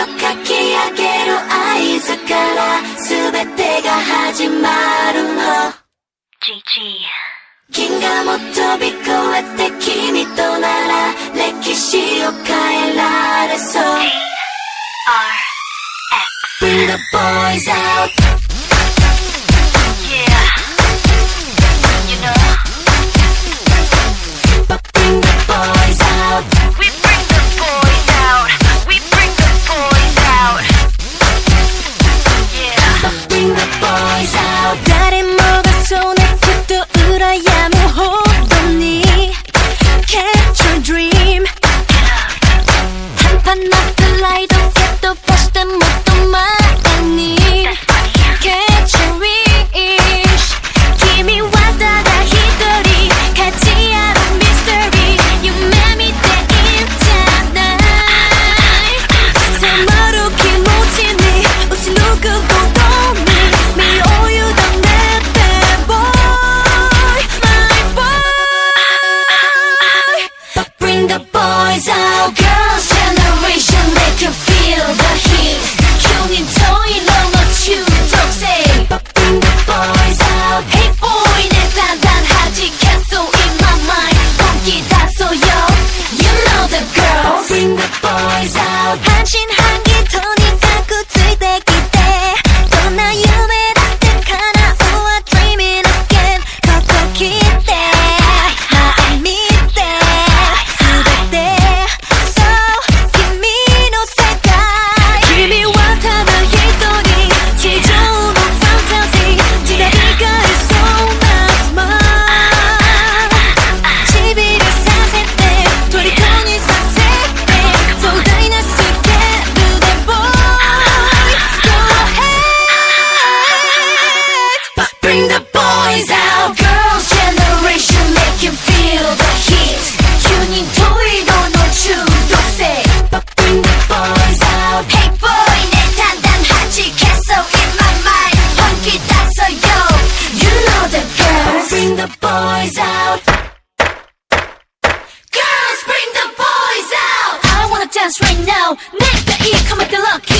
をかき上げる合図から全てが始まるの。GG 銀河も飛び越えて君となら歴史を変えられそう。Bring the boys out dance right now. Make the ear come with the look.